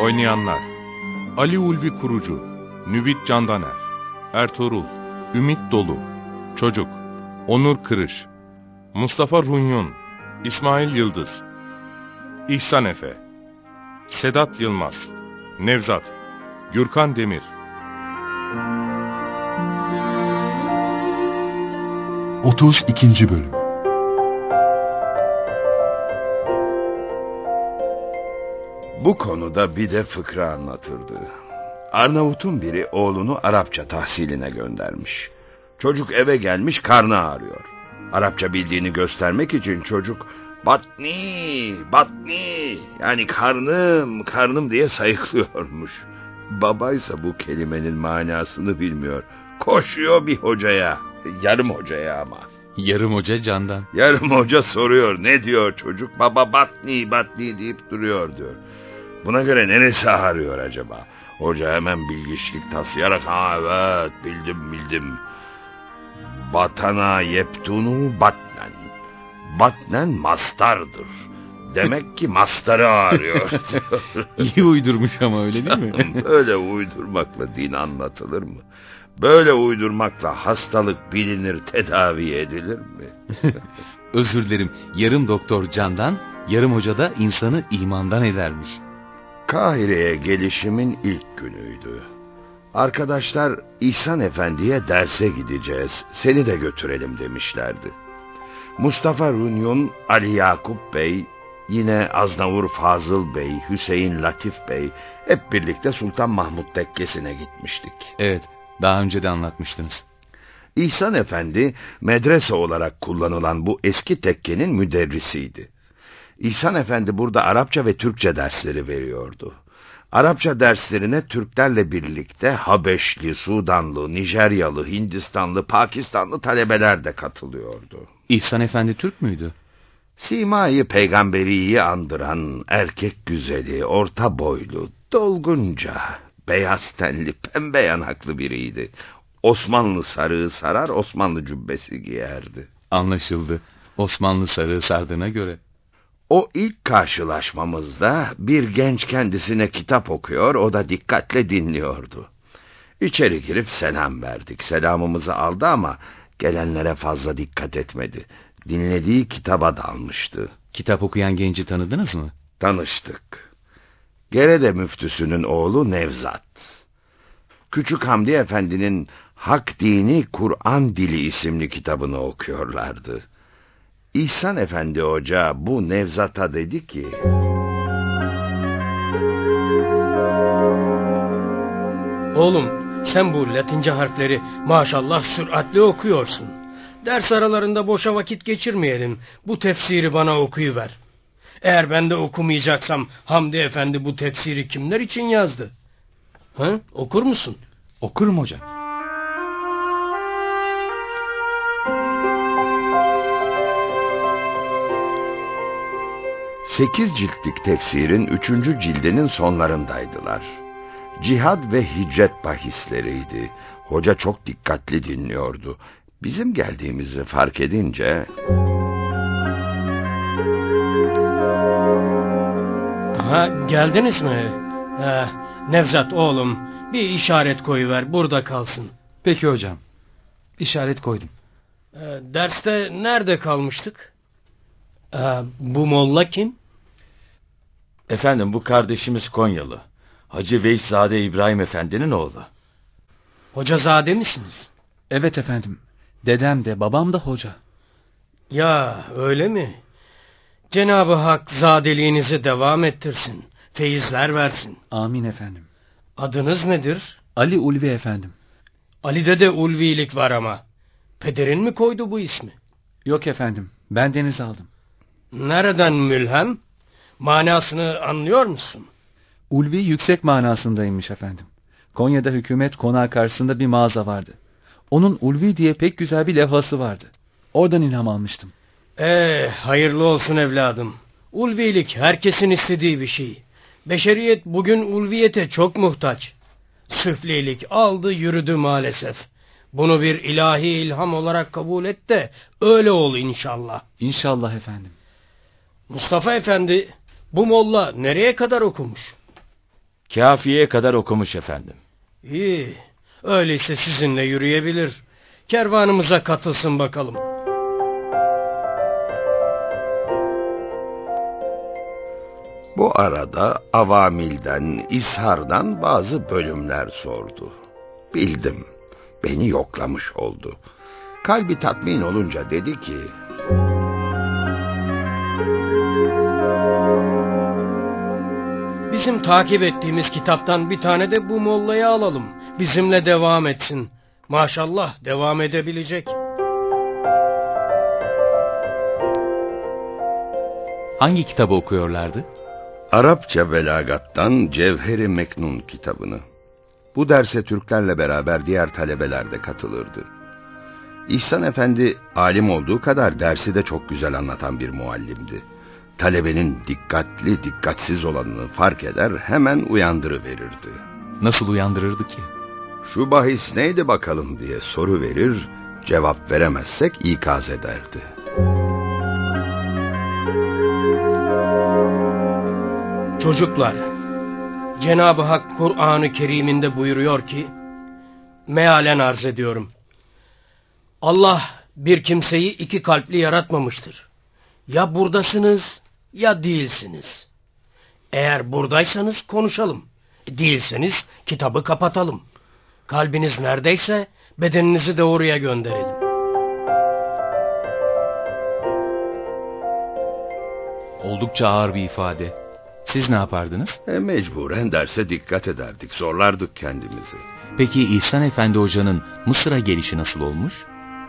Oynayanlar Ali Ulvi Kurucu Nüvit Candaner Ertuğrul Ümit Dolu Çocuk Onur Kırış Mustafa Runyon İsmail Yıldız İhsan Efe Sedat Yılmaz Nevzat Gürkan Demir 32. Bölüm Bu konuda bir de fıkra anlatırdı. Arnavut'un biri oğlunu Arapça tahsiline göndermiş. Çocuk eve gelmiş karnı ağrıyor. Arapça bildiğini göstermek için çocuk batni, batni yani karnım, karnım diye sayıklıyormuş. Babaysa bu kelimenin manasını bilmiyor. Koşuyor bir hocaya, yarım hocaya ama. Yarım hoca candan. Yarım hoca soruyor ne diyor çocuk? Baba batni batni deyip duruyor diyor. Buna göre neresi ağrıyor acaba? Hoca hemen bilgiçlik taslayarak ha evet bildim bildim. Batana yeptunu batnen. Batnen mastardır. Demek ki mastarı ağrıyor. İyi uydurmuş ama öyle değil mi? Böyle uydurmakla din anlatılır mı? Böyle uydurmakla hastalık bilinir, tedavi edilir mi? Özür dilerim. Yarım doktor candan, yarım hoca da insanı imandan edermiş. Kahire'ye gelişimin ilk günüydü. Arkadaşlar İhsan Efendi'ye derse gideceğiz, seni de götürelim demişlerdi. Mustafa Runyon, Ali Yakup Bey, yine Aznavur Fazıl Bey, Hüseyin Latif Bey hep birlikte Sultan Mahmut Tekkesi'ne gitmiştik. Evet, daha önce de anlatmıştınız. İhsan Efendi medrese olarak kullanılan bu eski tekkenin müderrisiydi. İhsan Efendi burada Arapça ve Türkçe dersleri veriyordu. Arapça derslerine Türklerle birlikte Habeşli, Sudanlı, Nijeryalı, Hindistanlı, Pakistanlı talebeler de katılıyordu. İhsan Efendi Türk müydü? Simayı peygamberiyi andıran erkek güzeli, orta boylu, dolgunca, beyaz tenli, pembe yanaklı biriydi. Osmanlı sarığı sarar, Osmanlı cübbesi giyerdi. Anlaşıldı. Osmanlı sarığı sardığına göre. O ilk karşılaşmamızda bir genç kendisine kitap okuyor, o da dikkatle dinliyordu. İçeri girip selam verdik. Selamımızı aldı ama gelenlere fazla dikkat etmedi. Dinlediği kitaba dalmıştı. Kitap okuyan genci tanıdınız mı? Tanıştık. Gerede müftüsünün oğlu Nevzat. Küçük Hamdi Efendi'nin Hak Dini Kur'an Dili isimli kitabını okuyorlardı. İhsan Efendi Hoca bu Nevzat'a dedi ki... Oğlum sen bu latince harfleri maşallah süratli okuyorsun. Ders aralarında boşa vakit geçirmeyelim. Bu tefsiri bana okuyuver. Eğer ben de okumayacaksam Hamdi Efendi bu tefsiri kimler için yazdı? Ha? Okur musun? Okurum hocam. Sekiz ciltlik tefsirin üçüncü cildinin sonlarındaydılar. Cihad ve hicret bahisleriydi. Hoca çok dikkatli dinliyordu. Bizim geldiğimizi fark edince... Ha, geldiniz mi? Ha, Nevzat oğlum bir işaret koyuver burada kalsın. Peki hocam. İşaret koydum. E, derste nerede kalmıştık? E, bu molla kim? Efendim bu kardeşimiz Konyalı. Hacı Veyszade İbrahim Efendi'nin oğlu. Hocazade misiniz? Evet efendim. Dedem de babam da hoca. Ya öyle mi? Cenab-ı Hak zadeliğinizi devam ettirsin. Feyizler versin. Amin efendim. Adınız nedir? Ali Ulvi efendim. Ali'de de ulvilik var ama. Pederin mi koydu bu ismi? Yok efendim. Ben deniz aldım. Nereden mülhem? Manasını anlıyor musun? Ulvi yüksek manasındaymış efendim. Konya'da hükümet konağı karşısında bir mağaza vardı. Onun Ulvi diye pek güzel bir levhası vardı. Oradan ilham almıştım. Ee, hayırlı olsun evladım. Ulvilik herkesin istediği bir şey. Beşeriyet bugün ulviyete çok muhtaç. Süflilik aldı yürüdü maalesef. Bunu bir ilahi ilham olarak kabul et de öyle ol inşallah. İnşallah efendim. Mustafa Efendi bu molla nereye kadar okumuş? Kafiye kadar okumuş efendim. İyi. Öyleyse sizinle yürüyebilir. Kervanımıza katılsın bakalım. Bu arada avamilden, ishardan bazı bölümler sordu. Bildim. Beni yoklamış oldu. Kalbi tatmin olunca dedi ki... Bizim takip ettiğimiz kitaptan bir tane de bu mollayı alalım. Bizimle devam etsin. Maşallah devam edebilecek. Hangi kitabı okuyorlardı? Arapça belagattan Cevheri Meknun kitabını. Bu derse Türklerle beraber diğer talebeler de katılırdı. İhsan Efendi alim olduğu kadar dersi de çok güzel anlatan bir muallimdi. Talebenin dikkatli dikkatsiz olanını fark eder hemen uyandırıverirdi. Nasıl uyandırırdı ki? Şu bahis neydi bakalım diye soru verir, cevap veremezsek ikaz ederdi. Çocuklar, Cenab-ı Hak Kur'an-ı Kerim'inde buyuruyor ki, mealen arz ediyorum. Allah bir kimseyi iki kalpli yaratmamıştır. Ya buradasınız ya değilsiniz. Eğer buradaysanız konuşalım. Değilseniz kitabı kapatalım. Kalbiniz neredeyse bedeninizi de oraya gönderelim. Oldukça ağır bir ifade. Siz ne yapardınız? E, mecburen derse dikkat ederdik, zorlardık kendimizi. Peki İhsan Efendi Hoca'nın Mısır'a gelişi nasıl olmuş?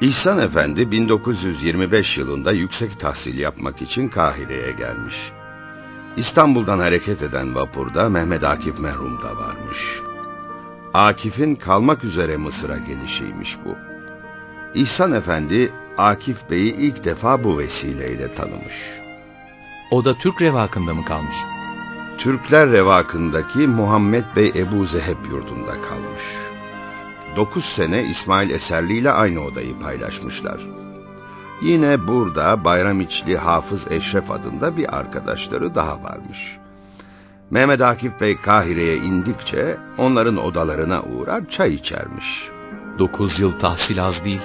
İhsan Efendi 1925 yılında yüksek tahsil yapmak için Kahire'ye gelmiş. İstanbul'dan hareket eden vapurda Mehmet Akif merhum da varmış. Akif'in kalmak üzere Mısır'a gelişiymiş bu. İhsan Efendi Akif Bey'i ilk defa bu vesileyle tanımış. O da Türk revakında mı kalmış? Türkler revakındaki Muhammed Bey Ebu Zeheb yurdunda kalmış. Dokuz sene İsmail Eserli ile aynı odayı paylaşmışlar. Yine burada Bayramiçli Hafız Eşref adında bir arkadaşları daha varmış. Mehmet Akif Bey Kahire'ye indikçe onların odalarına uğrar çay içermiş. Dokuz yıl tahsil az değil.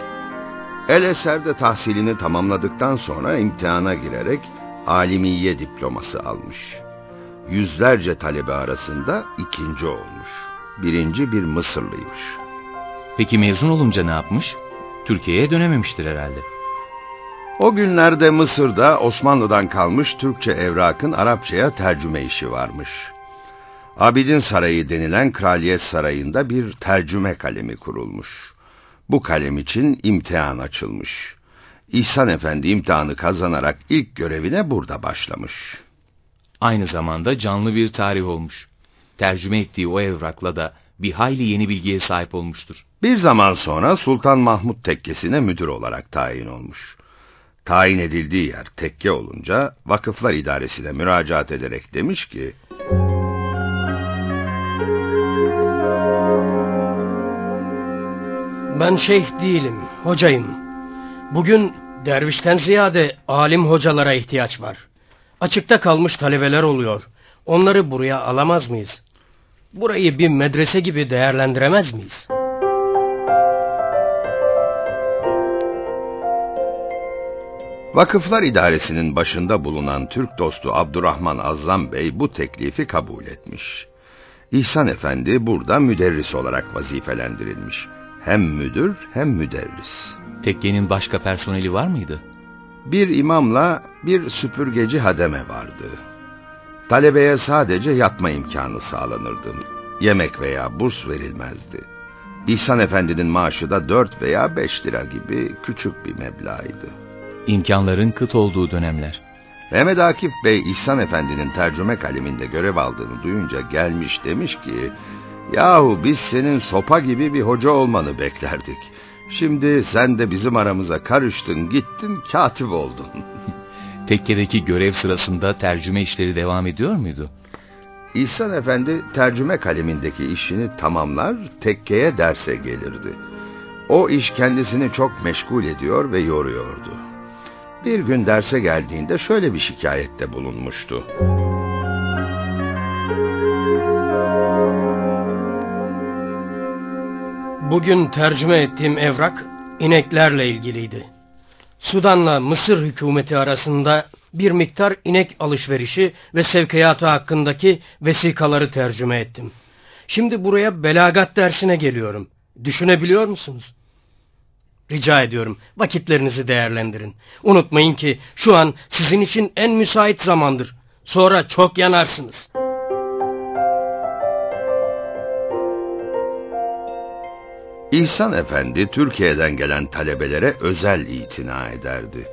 El Eser'de tahsilini tamamladıktan sonra imtihana girerek alimiye diploması almış. Yüzlerce talebe arasında ikinci olmuş. Birinci bir Mısırlıymış. Peki mezun olunca ne yapmış? Türkiye'ye dönememiştir herhalde. O günlerde Mısır'da Osmanlı'dan kalmış Türkçe evrakın Arapçaya tercüme işi varmış. Abidin Sarayı denilen Kraliyet Sarayı'nda bir tercüme kalemi kurulmuş. Bu kalem için imtihan açılmış. İhsan Efendi imtihanı kazanarak ilk görevine burada başlamış. Aynı zamanda canlı bir tarih olmuş. Tercüme ettiği o evrakla da bir hayli yeni bilgiye sahip olmuştur. Bir zaman sonra Sultan Mahmut Tekkesi'ne müdür olarak tayin olmuş. Tayin edildiği yer tekke olunca Vakıflar İdaresi'ne müracaat ederek demiş ki... Ben şeyh değilim, hocayım. Bugün dervişten ziyade alim hocalara ihtiyaç var. Açıkta kalmış talebeler oluyor. Onları buraya alamaz mıyız? Burayı bir medrese gibi değerlendiremez miyiz? Vakıflar İdaresi'nin başında bulunan Türk dostu Abdurrahman Azam Bey bu teklifi kabul etmiş. İhsan Efendi burada müderris olarak vazifelendirilmiş. Hem müdür hem müderris. Tekkenin başka personeli var mıydı? Bir imamla bir süpürgeci hademe vardı. Talebeye sadece yatma imkanı sağlanırdı. Yemek veya burs verilmezdi. İhsan Efendi'nin maaşı da dört veya beş lira gibi küçük bir meblağydı. İmkanların kıt olduğu dönemler. Mehmet Akif Bey İhsan Efendi'nin tercüme kaleminde görev aldığını duyunca gelmiş demiş ki... Yahu biz senin sopa gibi bir hoca olmanı beklerdik. Şimdi sen de bizim aramıza karıştın, gittin, katip oldun. Tekkedeki görev sırasında tercüme işleri devam ediyor muydu? İhsan Efendi tercüme kalemindeki işini tamamlar, tekkeye derse gelirdi. O iş kendisini çok meşgul ediyor ve yoruyordu. Bir gün derse geldiğinde şöyle bir şikayette bulunmuştu. Bugün tercüme ettiğim evrak ineklerle ilgiliydi. Sudan'la Mısır hükümeti arasında bir miktar inek alışverişi ve sevkiyatı hakkındaki vesikaları tercüme ettim. Şimdi buraya belagat dersine geliyorum. Düşünebiliyor musunuz? Rica ediyorum vakitlerinizi değerlendirin. Unutmayın ki şu an sizin için en müsait zamandır. Sonra çok yanarsınız. İhsan Efendi Türkiye'den gelen talebelere özel itina ederdi.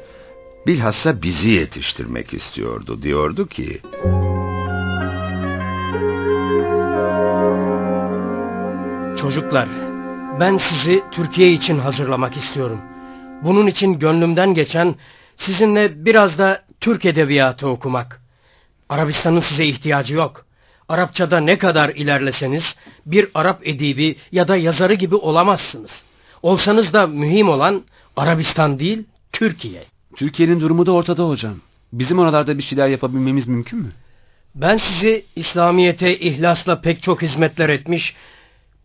Bilhassa bizi yetiştirmek istiyordu. Diyordu ki... Çocuklar, ben sizi Türkiye için hazırlamak istiyorum. Bunun için gönlümden geçen sizinle biraz da Türk edebiyatı okumak. Arabistan'ın size ihtiyacı yok. Arapçada ne kadar ilerleseniz bir Arap edibi ya da yazarı gibi olamazsınız. Olsanız da mühim olan Arabistan değil, Türkiye. Türkiye'nin durumu da ortada hocam. Bizim oralarda bir şeyler yapabilmemiz mümkün mü? Ben sizi İslamiyet'e ihlasla pek çok hizmetler etmiş,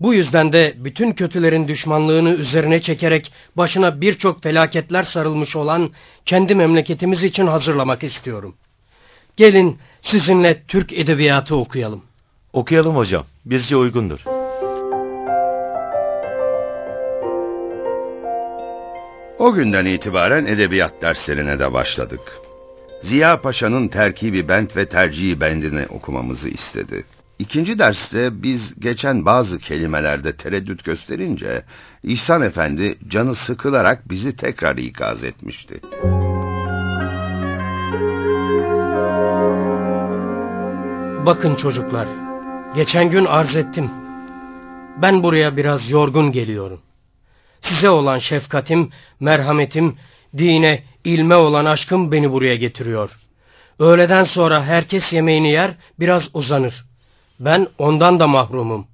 bu yüzden de bütün kötülerin düşmanlığını üzerine çekerek başına birçok felaketler sarılmış olan kendi memleketimiz için hazırlamak istiyorum. Gelin sizinle Türk edebiyatı okuyalım. Okuyalım hocam. Bizce uygundur. O günden itibaren edebiyat derslerine de başladık. Ziya Paşa'nın terkibi bent ve tercihi bendini okumamızı istedi. İkinci derste biz geçen bazı kelimelerde tereddüt gösterince İhsan Efendi canı sıkılarak bizi tekrar ikaz etmişti. Bakın çocuklar, geçen gün arz ettim. Ben buraya biraz yorgun geliyorum. Size olan şefkatim, merhametim, dine, ilme olan aşkım beni buraya getiriyor. Öğleden sonra herkes yemeğini yer, biraz uzanır. Ben ondan da mahrumum.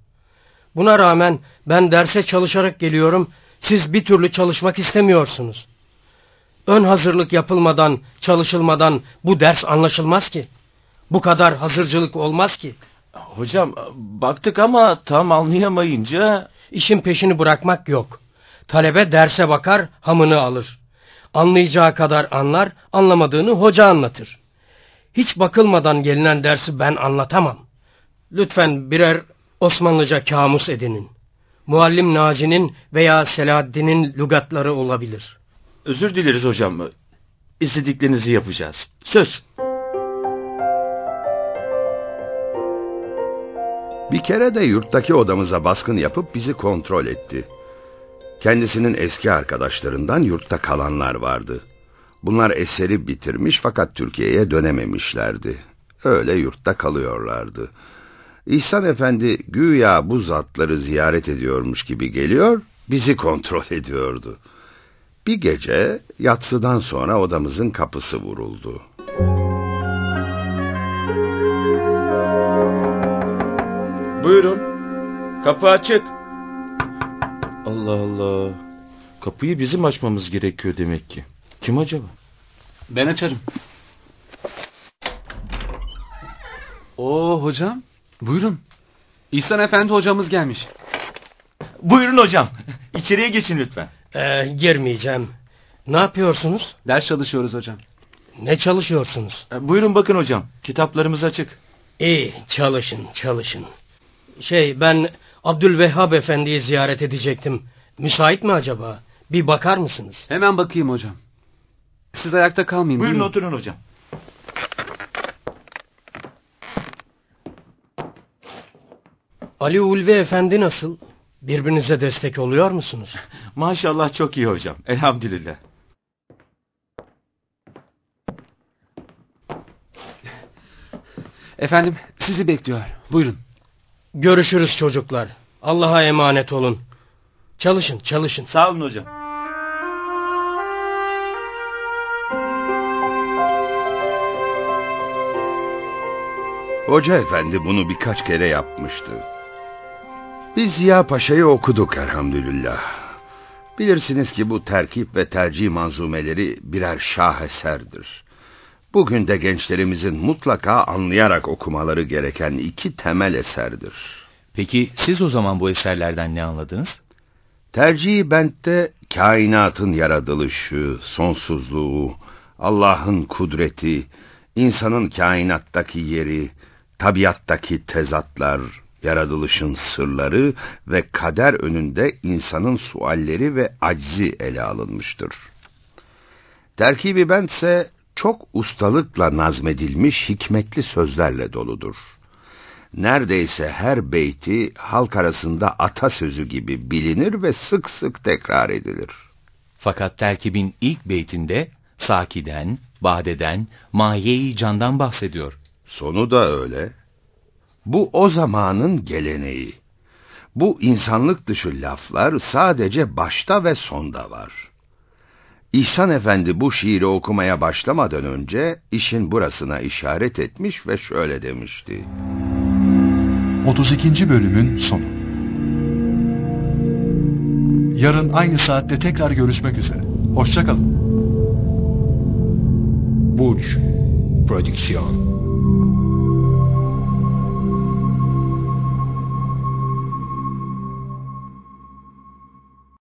Buna rağmen ben derse çalışarak geliyorum, siz bir türlü çalışmak istemiyorsunuz. Ön hazırlık yapılmadan, çalışılmadan bu ders anlaşılmaz ki. Bu kadar hazırcılık olmaz ki. Hocam baktık ama tam anlayamayınca... İşin peşini bırakmak yok. Talebe derse bakar, hamını alır. Anlayacağı kadar anlar, anlamadığını hoca anlatır. Hiç bakılmadan gelinen dersi ben anlatamam. Lütfen birer Osmanlıca kamus edinin. Muallim Naci'nin veya Selahaddin'in lügatları olabilir. Özür dileriz hocam. İstediklerinizi yapacağız. Söz. Bir kere de yurttaki odamıza baskın yapıp bizi kontrol etti. Kendisinin eski arkadaşlarından yurtta kalanlar vardı. Bunlar eseri bitirmiş fakat Türkiye'ye dönememişlerdi. Öyle yurtta kalıyorlardı. İhsan Efendi güya bu zatları ziyaret ediyormuş gibi geliyor, bizi kontrol ediyordu. Bir gece yatsıdan sonra odamızın kapısı vuruldu. Buyurun. Kapı açık. Allah Allah. Kapıyı bizim açmamız gerekiyor demek ki. Kim acaba? Ben açarım. Oo hocam. Buyurun. İhsan Efendi hocamız gelmiş. Buyurun hocam. İçeriye geçin lütfen. Ee, girmeyeceğim. Ne yapıyorsunuz? Ders çalışıyoruz hocam. Ne çalışıyorsunuz? E, Buyurun bakın hocam. Kitaplarımız açık. İyi, çalışın, çalışın. Şey, ben Abdülvehhab Efendi'yi ziyaret edecektim. Müsait mi acaba? Bir bakar mısınız? Hemen bakayım hocam. Siz ayakta kalmayın. Buyurun oturun hocam. Ali Ulvi Efendi nasıl? Birbirinize destek oluyor musunuz? Maşallah çok iyi hocam. Elhamdülillah. Efendim sizi bekliyor. Buyurun. Görüşürüz çocuklar. Allah'a emanet olun. Çalışın, çalışın. Sağ olun hocam. Hoca efendi bunu birkaç kere yapmıştı. Biz Ziya Paşa'yı okuduk elhamdülillah. Bilirsiniz ki bu terkip ve tercih manzumeleri birer şaheserdir. Bugün de gençlerimizin mutlaka anlayarak okumaları gereken iki temel eserdir. Peki siz o zaman bu eserlerden ne anladınız? Tercihi bentte kainatın yaratılışı, sonsuzluğu, Allah'ın kudreti, insanın kainattaki yeri, tabiattaki tezatlar, yaratılışın sırları ve kader önünde insanın sualleri ve aczi ele alınmıştır. Terkibi bentse çok ustalıkla nazmedilmiş hikmetli sözlerle doludur. Neredeyse her beyti halk arasında atasözü gibi bilinir ve sık sık tekrar edilir. Fakat terkibin ilk beytinde Saki'den, Bade'den, Mahiye-i Can'dan bahsediyor. Sonu da öyle. Bu o zamanın geleneği. Bu insanlık dışı laflar sadece başta ve sonda var. İhsan Efendi bu şiiri okumaya başlamadan önce işin burasına işaret etmiş ve şöyle demişti. 32. bölümün sonu. Yarın aynı saatte tekrar görüşmek üzere. Hoşçakalın. Burç Prodüksiyon